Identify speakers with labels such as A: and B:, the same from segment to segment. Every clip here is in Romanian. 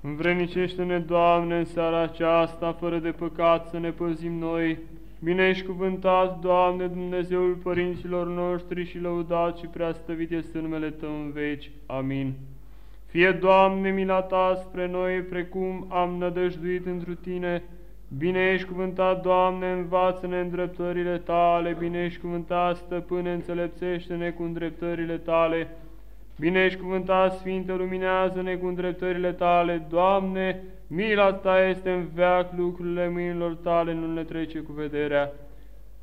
A: Învrenicește-ne, Doamne, în seara aceasta, fără de păcat, să ne păzim noi. Bineșcuvântat, Doamne, Dumnezeul părinților noștri și lăudat și preastăvit este numele Tău în veci. Amin. Fie, Doamne, mila Ta spre noi, precum am nădăjduit întru Tine. Bine ești cuvântat, Doamne, învață-ne îndreptările Tale, bine ești cuvântat, Stăpâne, înțelepțește-ne cu îndreptările Tale. Bine ești cuvântat, Sfinte, luminează-ne cu îndreptările Tale, Doamne, mila Ta este în veac, lucrurile mâinilor Tale nu le trece cu vederea.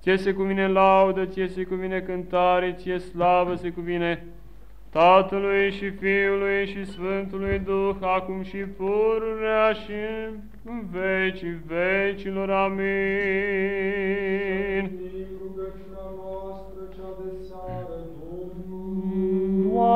A: Ție se cuvine laudă, ție se cuvine cântare, ție slavă se cuvine Tatălui și Fiului și Sfântului Duh, acum și pururea și în vecii vecilor. Amin.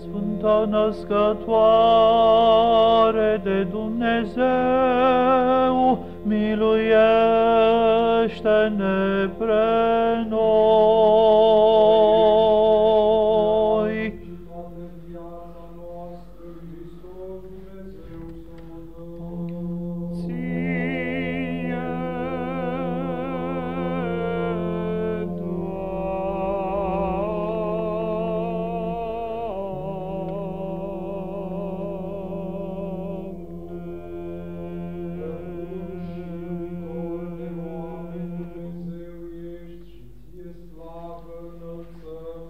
B: Sfânta născătoare de Dumnezeu, miluiește-ne pre noi.
C: slavă înălțăm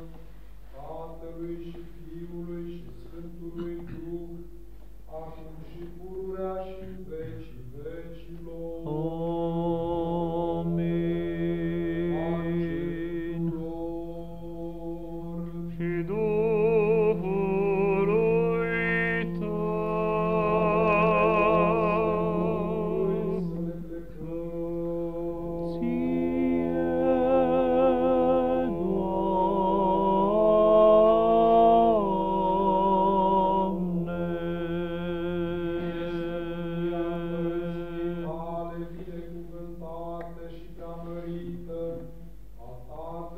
C: Tatălui și Fiului și Sfântului Duh, acum și pururea și în vecii vecilor.
B: Amin.
A: Și Duhului